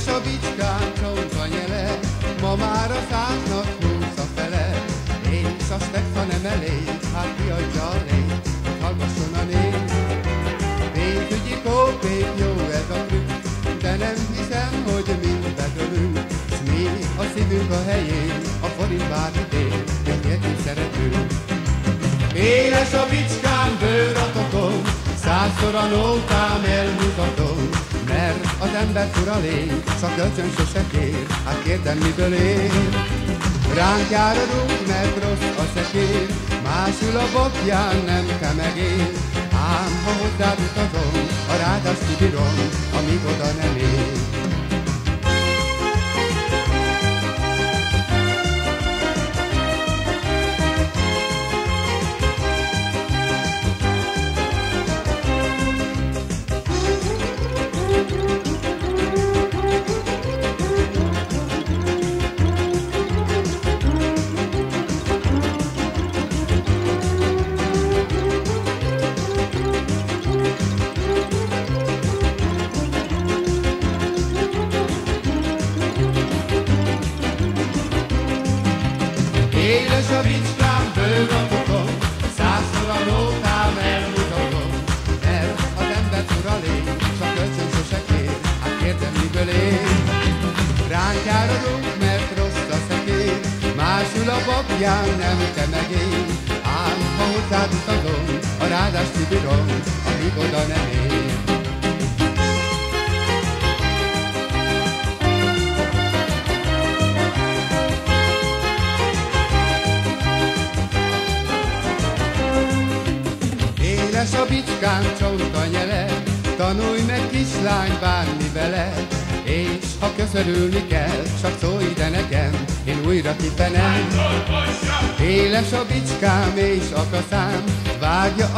Éles a bicskán, csonka nyele, ma már a száznak húsz a fele. És a ha nem elég, hát kiadja a lény, hallgasson a lény. Pénzügyi kópék, jó ez a trükk, de nem hiszem, hogy mind betörünk. S mi a szívünk a helyén, a forint bár idén, egyet szeretünk. Éles a bicskán, bőr a tokon, százszor a nótám elmutatom, mert az ember fura lény, csak kölcsön sose kér, hát kérdem miből ér. Ránk jár a rúg, mert rossz a szekér, másul a bokján nem te megér. Ám ha hozzád utazom, a rádas kibírom, amíg oda nem ér.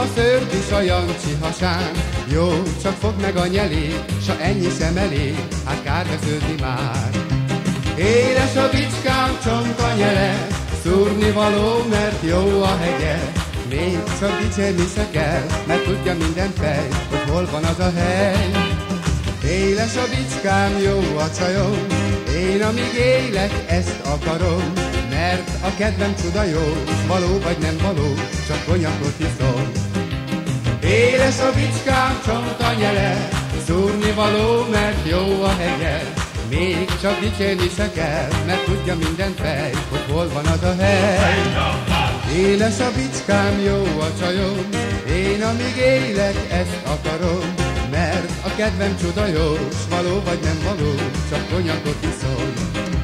A szőrt is a Jancsi hasán. Jó, csak fog meg a nyelé, s ennyi sem elég, hát kár beszőzni már. Éles a bicskám, csont a nyele, szúrni való, mert jó a hegye. Még csak dicsérni se kell, mert tudja minden fej, hogy hol van az a hely. Éles a bicskám, jó a csajom, én amíg élek, ezt akarom, mert a kedvem csuda jó, való vagy nem való, csak konyakot iszom. Éles a bicskám, csont a nyele, szúrni való, mert jó a hegye, még csak dicsérni se kell, mert tudja minden fej, hogy hol van az a hely. Éles a bicskám, jó a csajom, én amíg élek, ezt akarom, mert a kedvem csuda jó, s való vagy nem való, csak konyakot iszom.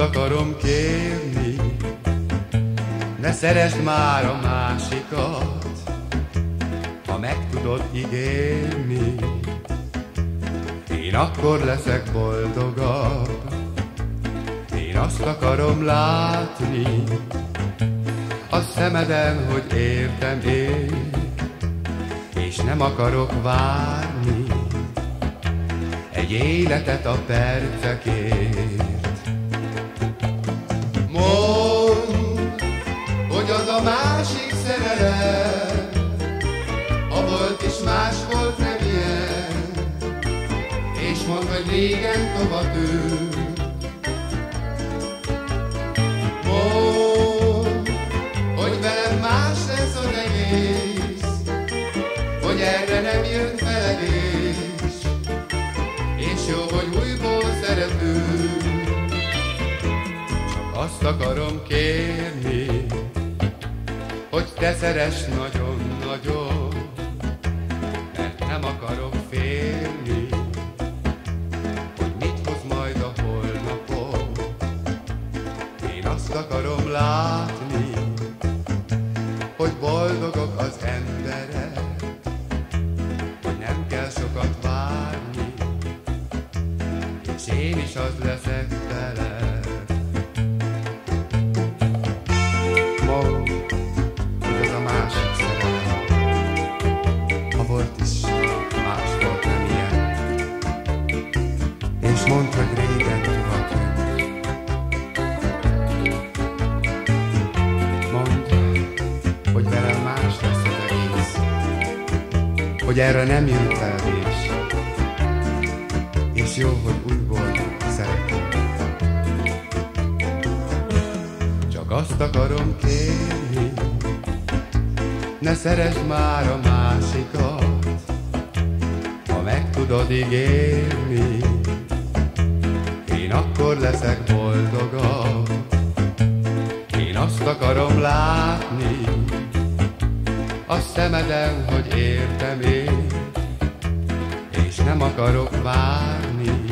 Akarom kérni, ne szeresd már a másikat, ha meg tudod ígérni, én akkor leszek boldogabb. Én azt akarom látni, a szemeden, hogy értem én, és nem akarok várni egy életet a percekért. erre nem jött melegés, és jó, hogy újból szeretünk. Csak azt akarom kérni, hogy te szeres nagyon-nagyon, mert nem akarok félni, hogy mit hoz majd a holnapom. Én azt akarom látni, és én is az leszek veled. Mondd, hogy ez a másik szerelem, ha volt is, más volt nem ilyen. És mondd, hogy régen jött. Mondd, hogy velem más lesz az hogy erre nem jön fel azt akarom kérni, ne szeresd már a másikat, ha meg tudod ígérni, én akkor leszek boldogabb. Én azt akarom látni, a szemeden, hogy értem én, és nem akarok várni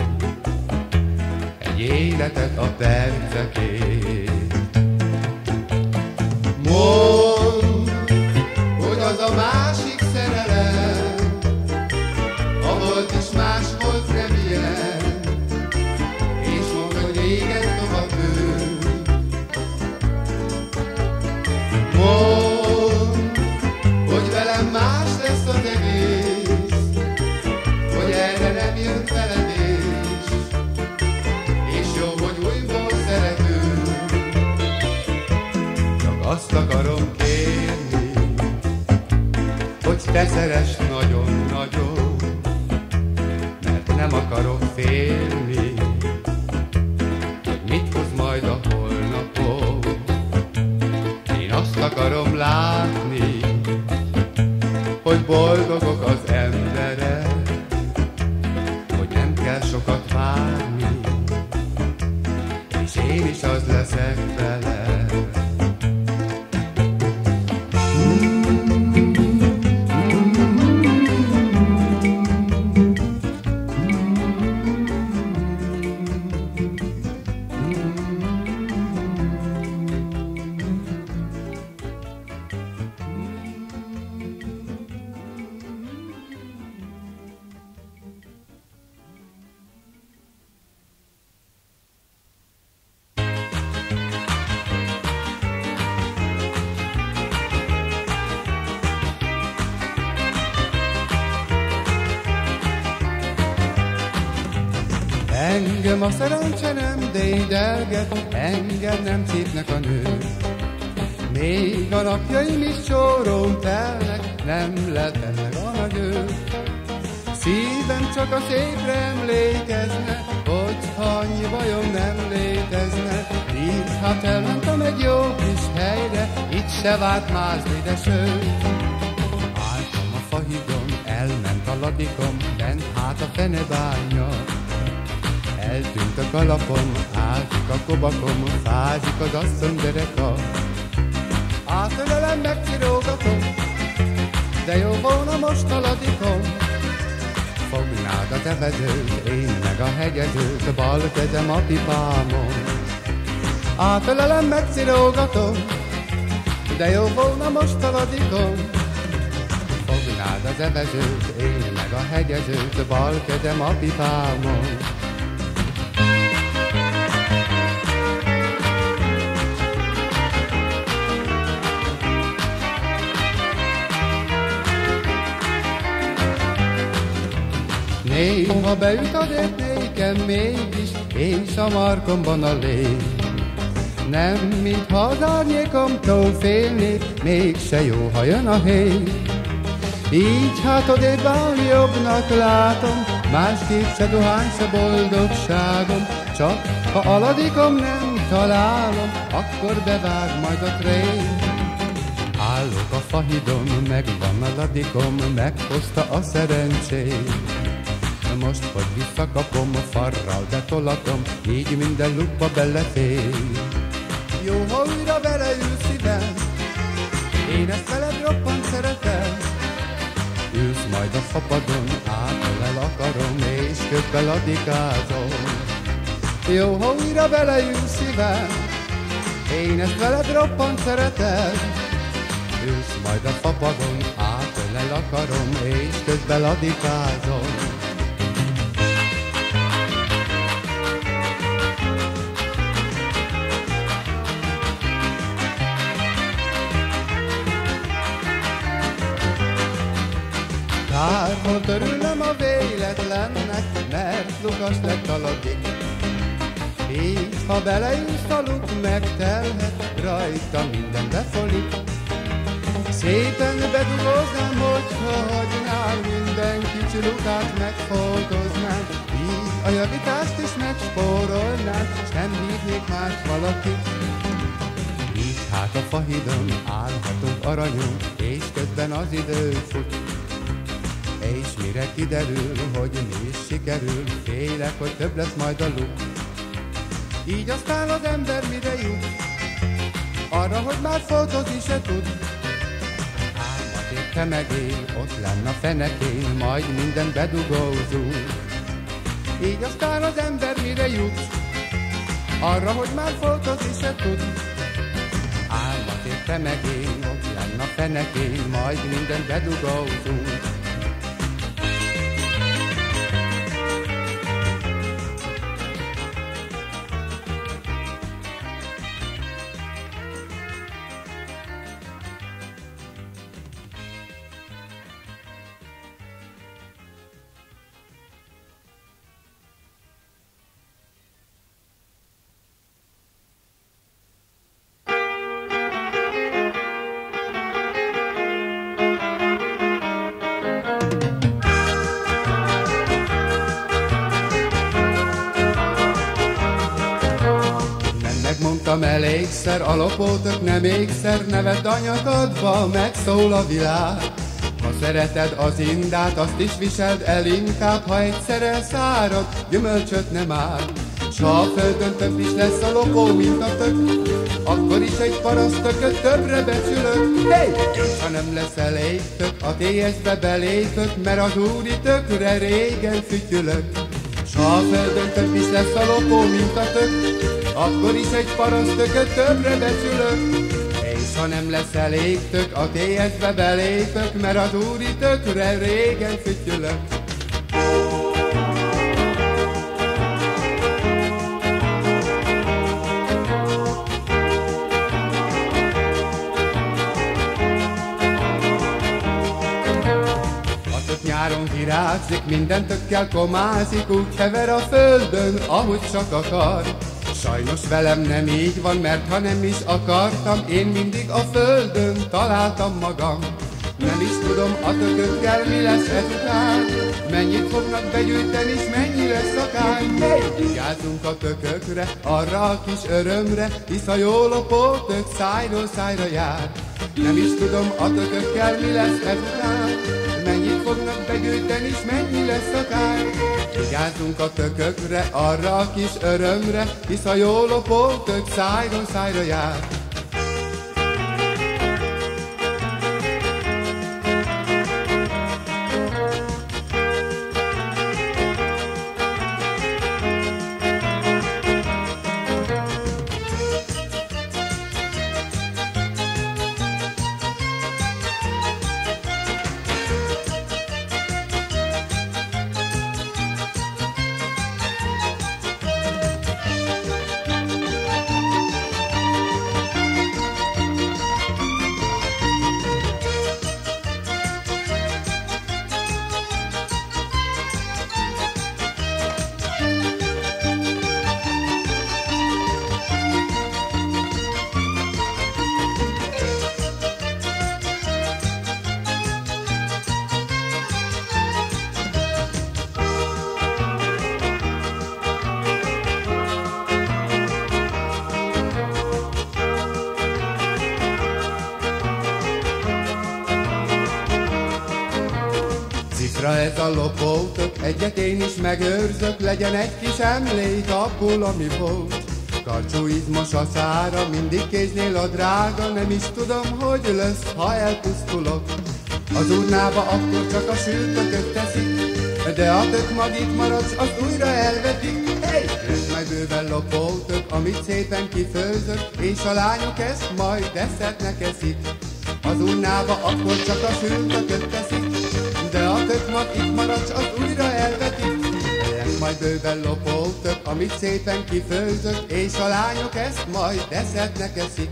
egy életet a percekért. Mondd, te szeress nagyon-nagyon, mert nem akarok félni, hát elmentem egy jó kis helyre, itt se várt mászni, de sőt. Álltam a fahidon, elment a ladikom, bent hát a fenebánya. Eltűnt a kalapom, ásik a kobakom, fázik az asszony dereka. Átölelem, megcirógatom, de jó volna most a ladikom. Fognád a tevezőt, én meg a hegyezőt, bal kezem a pipámon. Átölelem, megcirógatom, de jó volna most a ladikom. Fognád az evezőt, én meg a hegyezőt, a bal kezem a pipámon. Néha beüt a nékem mégis, és a markomban a lé. Nem, mintha az árnyékomtól félnék, mégse jó, ha jön a hely. Így hát odébb áll jobbnak látom, másképp se dohány, se boldogságom. Csak ha aladikom nem találom, akkor bevág majd a trén. Állok a fahidon, megvan a ladikom, meghozta a szerencsét. Most, hogy visszakapom a farral, betolatom, így minden lukba belefér. Jó, ha újra vele ül szívem, én ezt veled roppant szeretem. Ülsz majd a fapadon, átölel akarom, és köbbel adikázom. Jó, ha újra vele ül szívem, Én ezt veled roppant szeretem, Ősz majd a fapadon, átölel akarom, és közben ladikázom. Hogy örülöm a véletlennek, mert lukas lett a logik. Így, ha beleülsz a luk, megtelhet, rajta minden befolik. Szépen bedugóznám, hogyha hagynál minden kicsi lukát megfoltoznám. Így a javítást is megspórolnám, s nem hívnék más valakit. Így hát a fahidon állhatunk aranyunk, és közben az idő fut. És mire kiderül, hogy mi is sikerül, félek, hogy több lesz majd a luk. Így aztán az ember mire jut? Arra, hogy már fotózni se tud. Álmat te meg én, ott lenne a fenekén, majd minden bedugózunk. Így aztán az ember mire jut? Arra, hogy már fotózni se tud. Álmat te meg én, ott lenne a fenekén, majd minden bedugózunk. Mondtam elégszer, a lopótok nem ékszer, nevet anyakadva megszól a világ. Ha szereted az indát, azt is viseld el inkább, ha egyszerre szárad, gyümölcsöt nem áll. S ha a földön több is lesz a lopó, mint a tök, akkor is egy parasztököt többre becsülök. Hey! Ha nem lesz elég tök, a TS-be belépök, mert az úri tökre régen fütyülök. Ha a földön több is lesz a lopó, mint a tök, akkor is egy parasztököt többre becsülök. És ha nem lesz elég tök, a TS-be mert az úri tökre régen fütyülök. Virágzik, minden tökkel komázik, úgy hever a földön, ahogy csak akar. Sajnos velem nem így van, mert ha nem is akartam, én mindig a földön találtam magam. Nem is tudom a tökökkel mi lesz ezután, mennyit fognak begyűjteni, és mennyi lesz a kány. Vigyázzunk a tökökre, arra a kis örömre, hisz a jó lopó tök szájról szájra jár. Nem is tudom a tökökkel mi lesz ezután, fognak begyűjteni, és mennyi lesz a kár. Vigyázzunk a tökökre, arra a kis örömre, hisz a jó lopó tök szájról szájra jár. Cifra ez a lopótok, egyet én is megőrzök, legyen egy kis emlék abból, ami volt. Karcsú izmos a szára, mindig kéznél a drága, nem is tudom, hogy lesz, ha elpusztulok. Az urnába akkor csak a sültököt teszik, de a tök magit maradsz, azt újra elvetik. Hey! Bőven lopoltök, amit szépen kifőzök, és a lányok ezt majd desszertnek eszik. Az urnába akkor csak a sültököt teszik, a tök mag itt marad, az újra elvetik. Lesz majd bőven lopoltök, amit szépen kifőzök, és a lányok ezt majd desszertnek eszik.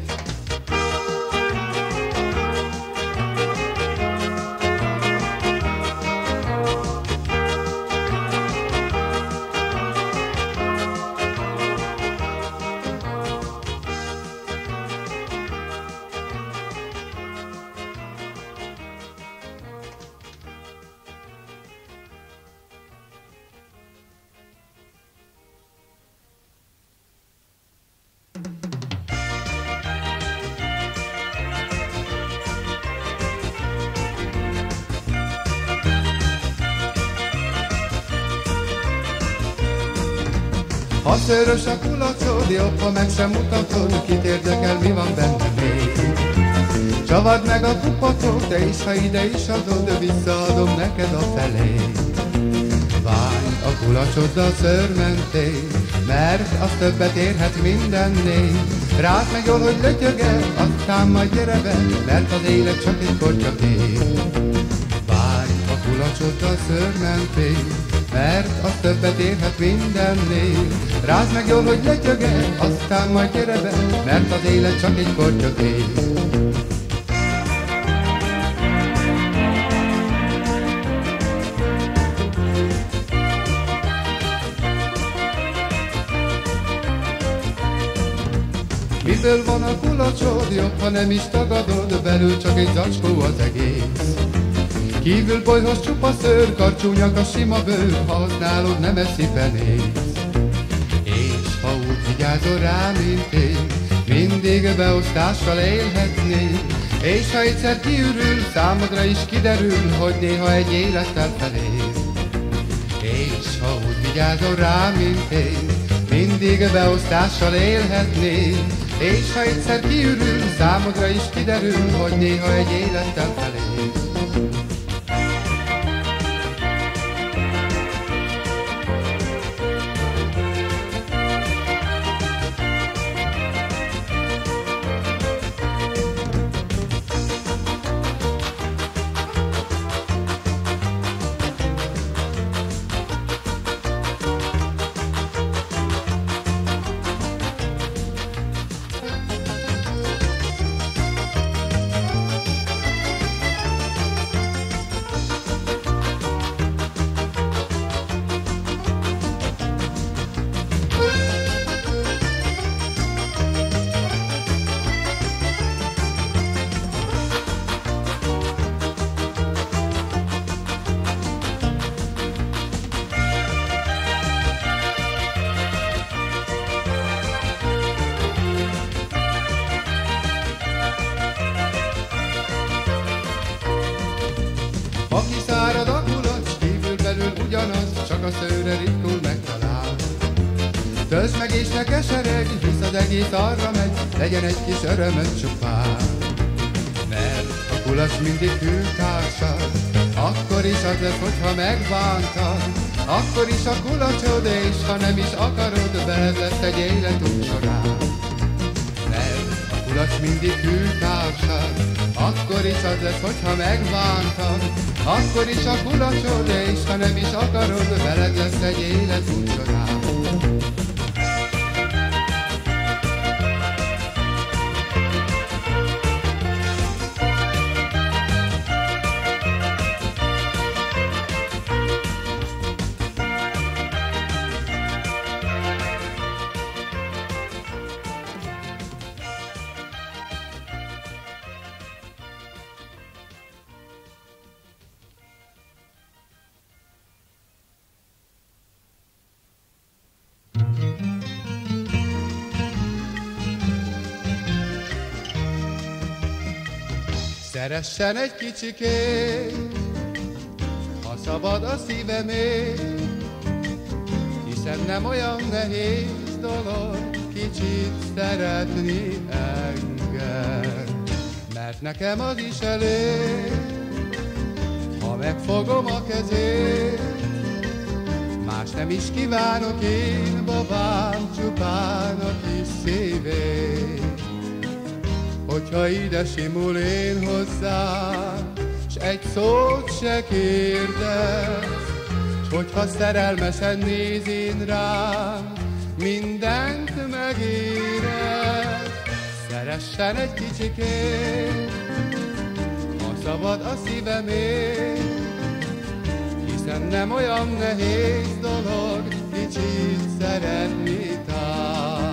Ha szőrös a kulacsod, jobb, ha meg sem mutatod, kit érdekel, mi van benne még. Csavad meg a kupatot, te is, ha ide is adod, visszaadom neked a felét. Bány a kulacsoddal szőrmentél, mert az többet érhet mindennél. Rád meg jól, hogy lötyöge, aztán majd gyere be, mert az élet csak egy kortyak ér. Bány a kulacsoddal szőrmentél, mert az többet érhet mindennél. Rázd meg jól, hogy letyöge, aztán majd gyere be, mert az élet csak egy kortyot ér. Miből van a kulacsod, jobb, ha nem is tagadod, belül csak egy zacskó az egész. Kívül bolyhoz csupa szőr, karcsúnyak a sima bőr, ha az nálad nem eszi fenész. És ha úgy vigyázol rá, mint én, mindig beosztással élhetnél. És ha egyszer kiürül, számodra is kiderül, hogy néha egy élettel felér. És ha úgy vigyázol rá, mint én, mindig beosztással élhetnél. És ha egyszer kiürül, számodra is kiderül, hogy néha egy élettel felér. Egész arra megy, legyen egy kis örömöd csupán. Mert a kulacs mindig hűtársad, akkor is az lesz, hogyha megbántad. Akkor is a kulacsod, és ha nem is akarod, veled lesz egy életünk során. Mert a kulacs mindig hűtársad, akkor is az lesz, hogyha megbántad. Akkor is a kulacsod, és ha nem is akarod, veled lesz egy életünk során. Szeressen egy kicsikét, ha szabad a szívemét, hiszen nem olyan nehéz dolog kicsit szeretni engem. Mert nekem az is elég, ha megfogom a kezét, más nem is kívánok én, babám, csupán a kis szívét. Hogyha ide simul én hozzám, s egy szót se kérdez, s hogyha szerelmesen néz én rám, mindent megérez. Szeressen egy kicsikét, ha szabad a szívemét, hiszen nem olyan nehéz dolog kicsit szeretni tár.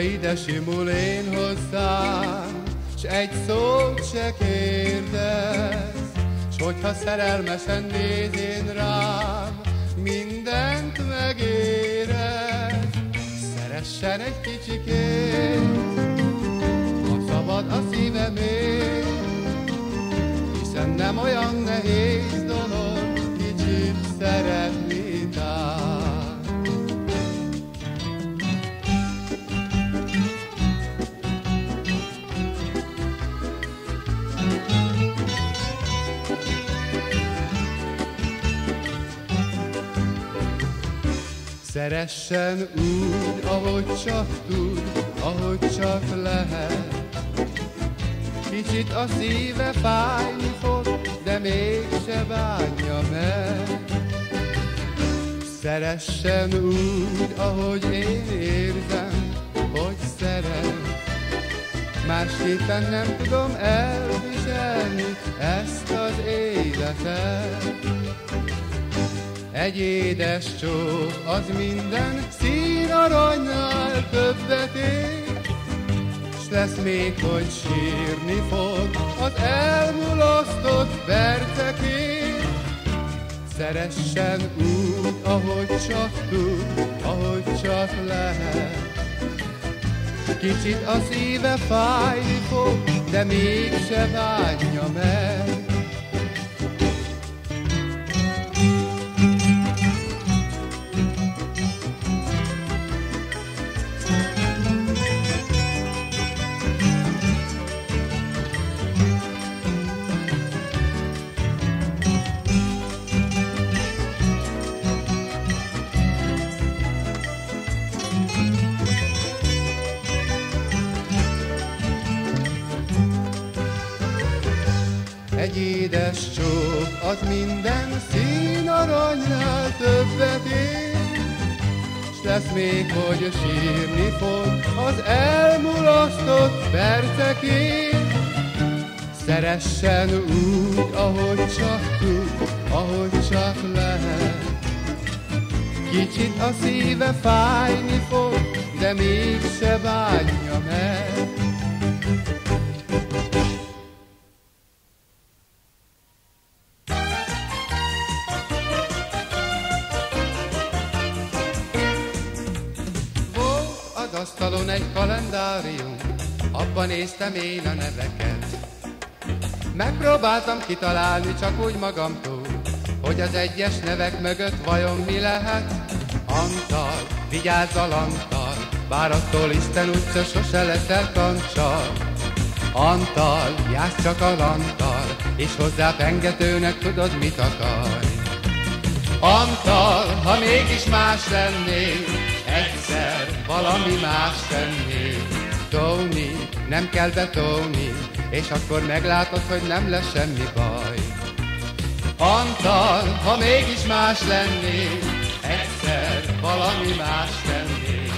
Hogyha ide simul én hozzám, s egy szót se kérdez, s hogyha szerelmesen néz én rám, mindent megérez. Szeressen egy kicsikét, ha szabad a szívemét, hiszen nem olyan nehéz dolog kicsit szeretni Szeressen úgy, ahogy csak tud, ahogy csak lehet. Kicsit a szíve fájni fog, de mégse bánja meg. Szeressen úgy, ahogy én érzem, hogy szeret. Másképpen nem tudom elviselni ezt az életet. Egy édes csók, az minden szín aranynál többet ér, S lesz még, hogy sírni fog az elmulasztott percekért. Szeressen úgy, ahogy csak tud, ahogy csak lehet. Kicsit a szíve fájni fog, de mégse bánja meg. Még, hogy sírni fog az elmulasztott percekért. Szeressen úgy, ahogy csak tud, ahogy csak lehet. Kicsit a szíve fájni fog, de mégse bánja meg. Néztem én a neveket. Megpróbáltam kitalálni csak úgy magamtól, hogy az egyes nevek mögött vajon mi lehet. Antal, vigyázz a Antal, bár attól Isten utca sose leszel kancsal. Antal, jársz csak a Antal, és hozzá pengetőnek tudod mit akarj. Antal, ha mégis más lennél, egyszer valami más tennél. Tony, nem kell betolni, és akkor meglátod, hogy nem lesz semmi baj. Antal, ha mégis más lennél, egyszer valami más tennél.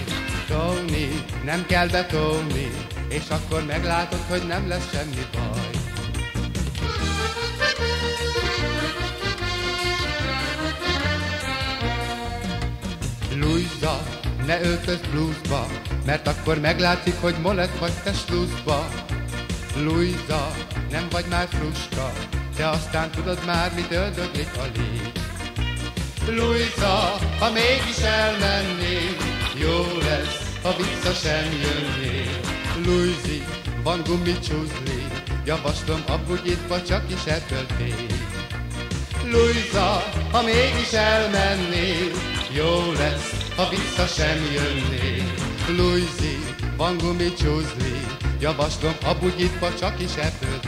Tony, nem kell betolni, és akkor meglátod, hogy nem lesz semmi baj. Luisa, ne öltöz bluesba, mert akkor meglátszik, hogy molet vagy te sluszba. Luisa, nem vagy már fruska, de aztán tudod már, mit öldöglik a lég. Luisa, ha mégis elmennél, jó lesz, ha vissza sem jönnél. Luisi, van gumicsúzli, javaslom a bugyitba csak is ebből fél. Luisa, ha mégis elmennél, jó lesz, ha vissza sem jönnél. Luisi, van gumicsúzli, javaslom a bugyitba csak is ebből.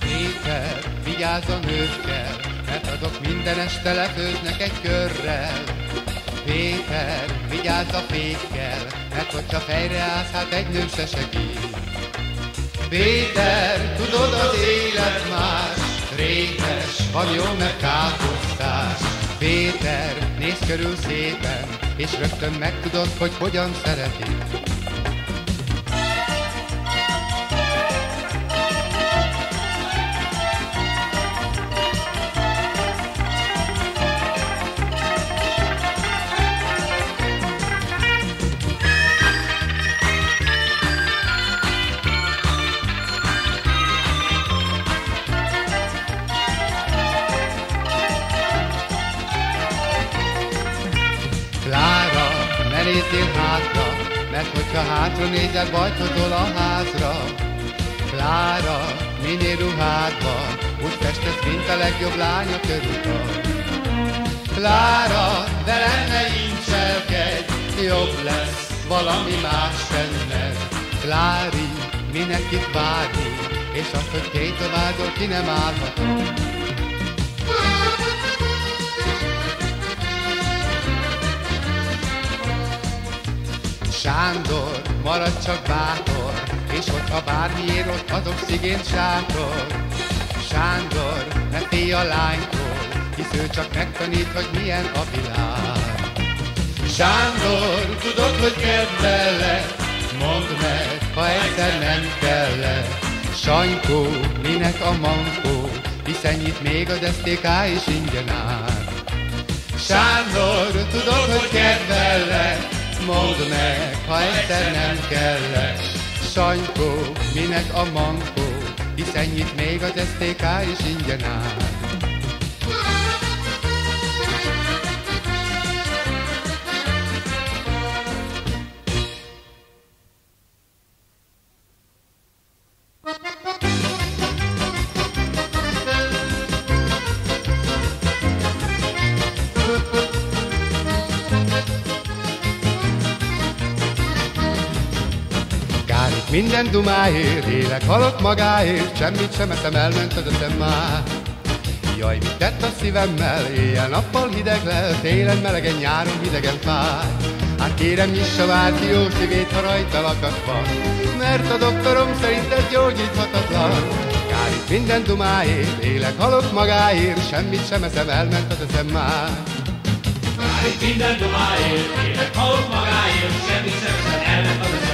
Péter, vigyázz a nőkkel, mert azok minden este lefőznek egy körrel. Péter, vigyázz a fékkel, mert hogyha fejre állsz, hát egy nő se segít. Péter, tudod az élet más, rétes, van jó, mert káposztás. Péter, nézz körül szépen, és rögtön megtudod, hogy hogyan szeretik. Ne nézzél hátra, mert hogyha hátra nézel, bajtotol a házra. Klára, minél ruhádban, úgy festesz, mint a legjobb lánya körülön. Klára, de lenne incselkedj, jobb lesz valami más tenned. Klári, minek itt várni, és azt, hogy két a ki nem állhatom. Sándor, maradj csak bátor, és hogyha bármiért ott adok szigént sátor. Sándor, ne félj a lánytól, hisz ő csak megtanít, hogy milyen a világ. Sándor, tudod, hogy kedvellek, mondd meg, ha egyszer nem kellett. Sanykó, minek a mankó, hisz ennyit még az STK is ingyen áll. Sándor, tudod, hogy kedvellek, mondd meg, ha egyszer nem kellett. Sanykó, minek a mankó, hisz ennyit még az STK is ingyen áll. Minden dumáért, élek, halok magáért, semmit sem eszem, elment az eszem már. Jaj, mit tett a szívemmel, éjjel-nappal hideg lel, télen melegen, nyáron hidegen fáj. Hát kérem, nyissa már ki jó szívét, ha rajta lakat mert a doktorom szerint ez gyógyíthatatlan. Kár itt minden dumáért, élek, halok magáért, semmit sem eszem, elment az eszem már. Már itt minden dumáért, élet halok magáért, semmit sem veszed, elment az eszem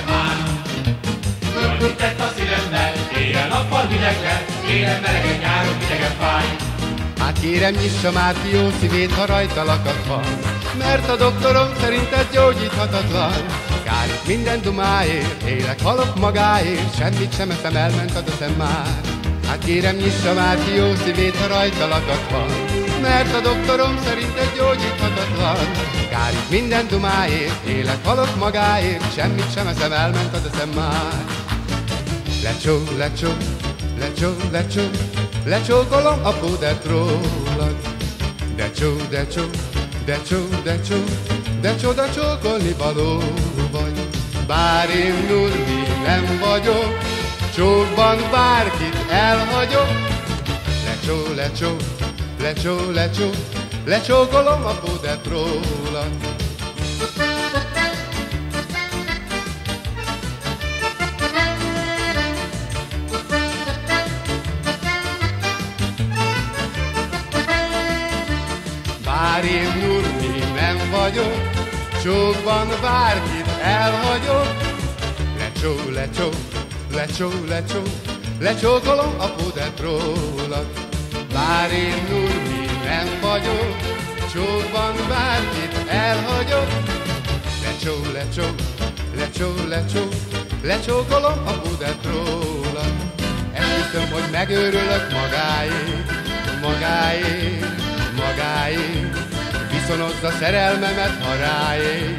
Jól mit tett a szívemmel, éjjel-nappal hideg lett, télen melegen, nyáron hidegen fáj. Hát kérem, nyissa már ki jó szívét, ha rajta lakat van, mert a doktorom szerint ez gyógyíthatatlan. Kár minden dumáért, élek, halok magáért, semmit sem eszem, elment az eszem már. Hát kérem, nyissa már ki jó szívét, ha rajta lakat van, mert a doktorom szerint ez gyógyíthatatlan. Kár minden dumáért, élek, halok magáért, semmit sem eszem, elment az eszem már. Lecsó, lecsó, lecsó, lecsó, lecsókolom a pudet rólad. De csó, de csó, de csó, de való vagy. Bár én nurmi nem vagyok, csókban bárkit elhagyok. Lecsó, lecsó, lecsó, lecsó, lecsókolom a pudet rólad. Vagyok, csókban bárkit elhagyok. Lecsó, lecsó, lecsó, lecsó, lecsókolom a pudet rólad. Bár én nurmi nem vagyok, csókban bárkit elhagyok. Lecsó, lecsó, lecsó, lecsó, lecsókolom a budet róla. Esküszöm, hogy megőrülök magáért, magáért, magáért. Viszonozza szerelmemet, ha ráér,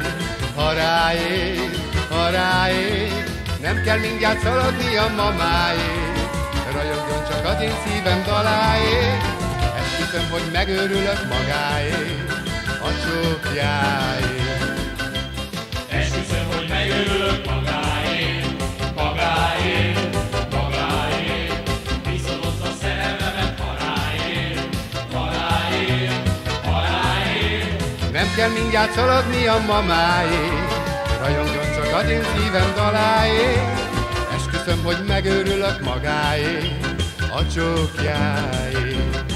ha ráér, ha ráér. Nem kell mindjárt szaladni a mamáért, rajongjon csak az én szívem daláért. Esküszöm, hogy megőrülök magáért, a csókjáért. Esküszöm, hogy megőrülök magáért, magáért, kell mindjárt szaladni a mamáért, rajongjon csak az én szívem daláért. Esküszöm, hogy megőrülök magáért, a csókjáért.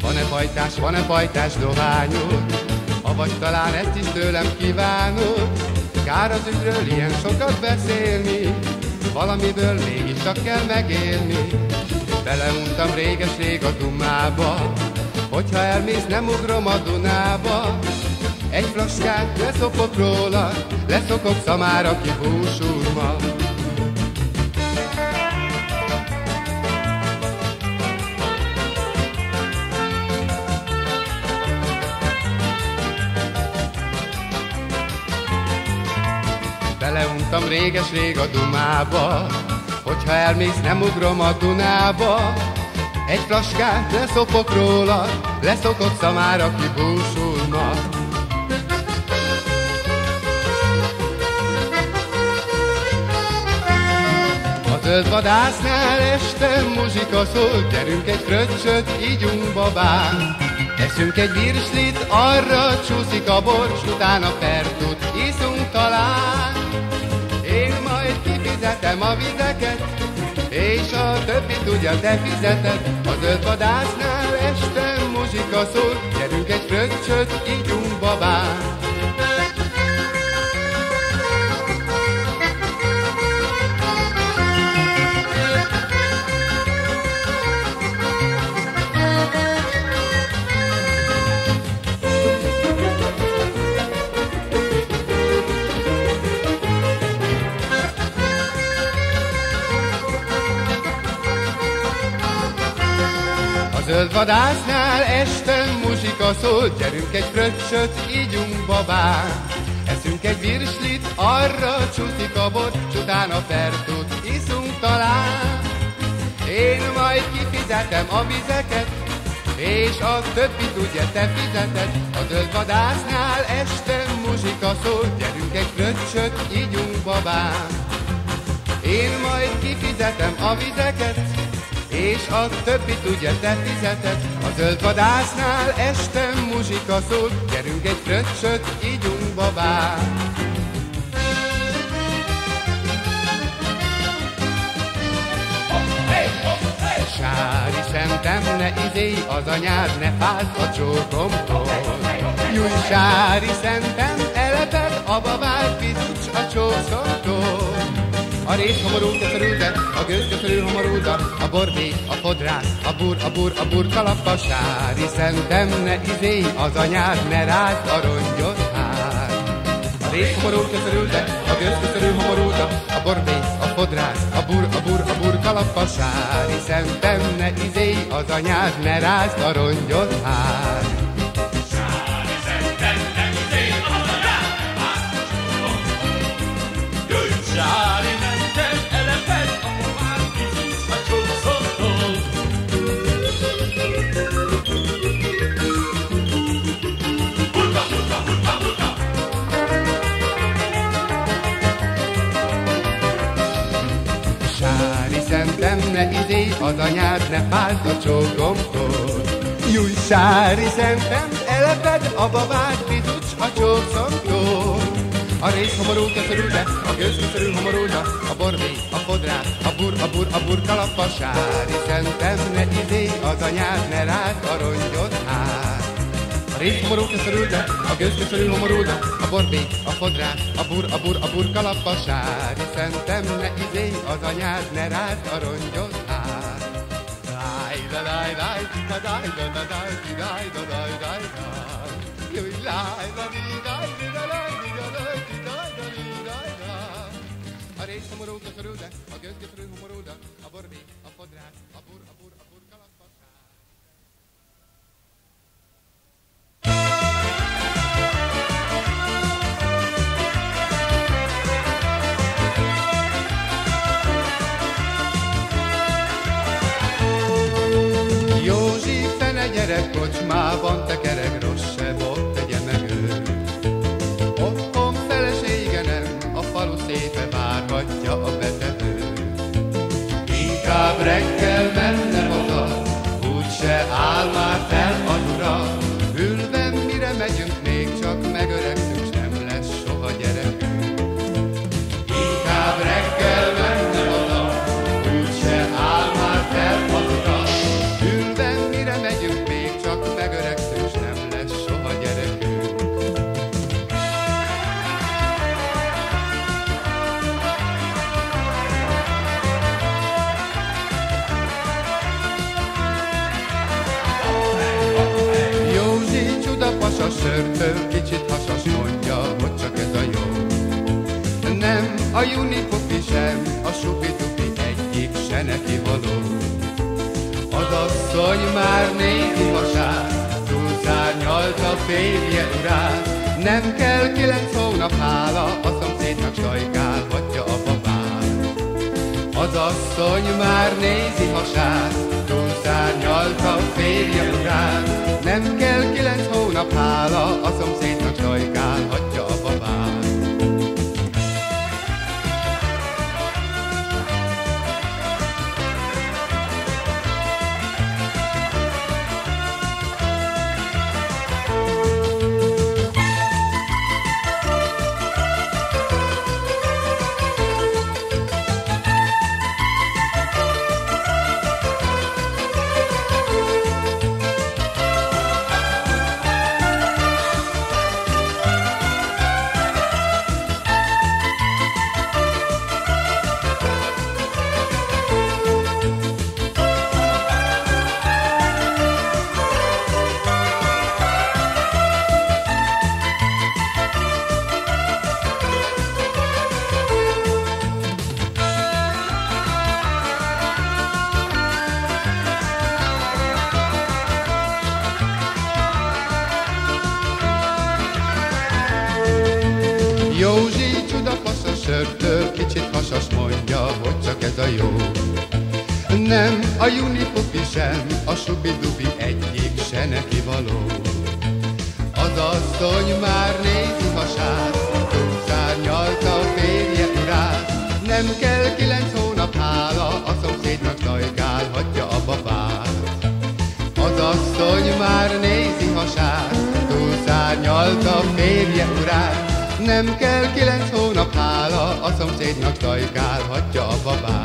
Van-e fajtás, van-e fajtás dohányod? Avagy talán ezt is tőlem kívánod? Kár az ügyről ilyen sokat beszélni, valamiből mégis csak kell megélni. Beleuntam réges-rég a dumába, hogyha elmész, nem ugrom a Dunába. Egy flaskát leszopok róla, leszokok szamára ki búsulma. Beleuntam réges-rég a dumába, hogyha elmész, nem ugrom a Dunába. Egy flaskát leszopok róla, leszokok szamára ki búsulma. A zöld vadásznál este muzsika szól, gyerünk egy fröccsöt, ígyunk babán. Eszünk egy virslit, arra csúszik a bor, s utána fertut iszunk talán. Én majd kifizetem a vizeket, és a ugye te fizeted. A zöld vadásznál este muzsika szól, gyerünk egy fröccsöt, ígyunk babán. A zöld vadásznál este muzsika szól, gyerünk egy fröccsöt, ígyunk babán. Eszünk egy virslit, arra csúszik a bor, s utána fertut iszunk talán. Én majd kifizetem a vizeket, és a többit ugye te fizeted. A zöld vadásznál este muzsika szól, gyerünk egy fröccsöt, ígyunk babán. Én majd kifizetem a vizeket, és a többit ugye te fizeted. A zöld vadásznál este muzsika szól, gyerünk egy fröccsöt, ígyunk babán. Sári szentem, ne izélj az anyád, ne fázd a csókomtól. Nyújj, sári szentem, eleped a babát, bizucs a csókszomtól. A rész homorú köszörülde, a gőz köszörül homorúda, a borbé, a fodrász, a bur, a bur, a bur kalappa, sári szentem, ne izélj az anyád, ne rázd a rongyot hát. A rész homorú köszörülde, a gőz köszörül homorúda, a borbé, a fodrász, a bur, a bur, a bur kalappa, sári szentem, ne izélj az anyád, ne rázd a rongyot hát. Ne izélj az anyád, ne fázd a csókomtól. Júj, sári szentem, eleped a babát, bizucs a csókszomtól. A rész homorú köszörülde, a gőz köszörül homorúda, a borbé, a fodrász, a bur, a bur, a bur kalappa, sári szentem, ne izélj az anyád, ne rázd a rongyot hát. A rész homorú köszörülde, a gőz köszörül homorúda, a borbé, a fodrász, a bur, a bur, a bur kalappa, sári szentem, ne izélj az anyád, ne rázd a rongyot hát. Dáj, da, dáj, dáj, da, dáj, da, da, dáj, di, dáj, da, dáj, dáj, dáj. Júj, láj, da, di, dáj, di, da, dáj, di, da, dáj, di, dáj, da, di, dáj, dáj. A rész homorú götörül, de a götörül homorú, de a borvé, a fodrás, a bur, a kocsmában tekereg, rossz pasas sörtől kicsit hasas mondja, hogy csak ez a jó. Nem a junipopi sem, a supi-dupi egyik se neki való. Az asszony már nézi hasát, túlszárnyalt a férje urát. Nem kell kilenc hónap hála, a szomszédnak sajkálhatja a babát. Az asszony már nézi hasát, túlszárnyalt a férje urát. Nem kell kilenc hónap hála, a szomszédnak sajkálhatja a Nem kell kilenc hónap hála, a szomszédnak tajkálhatja a babát.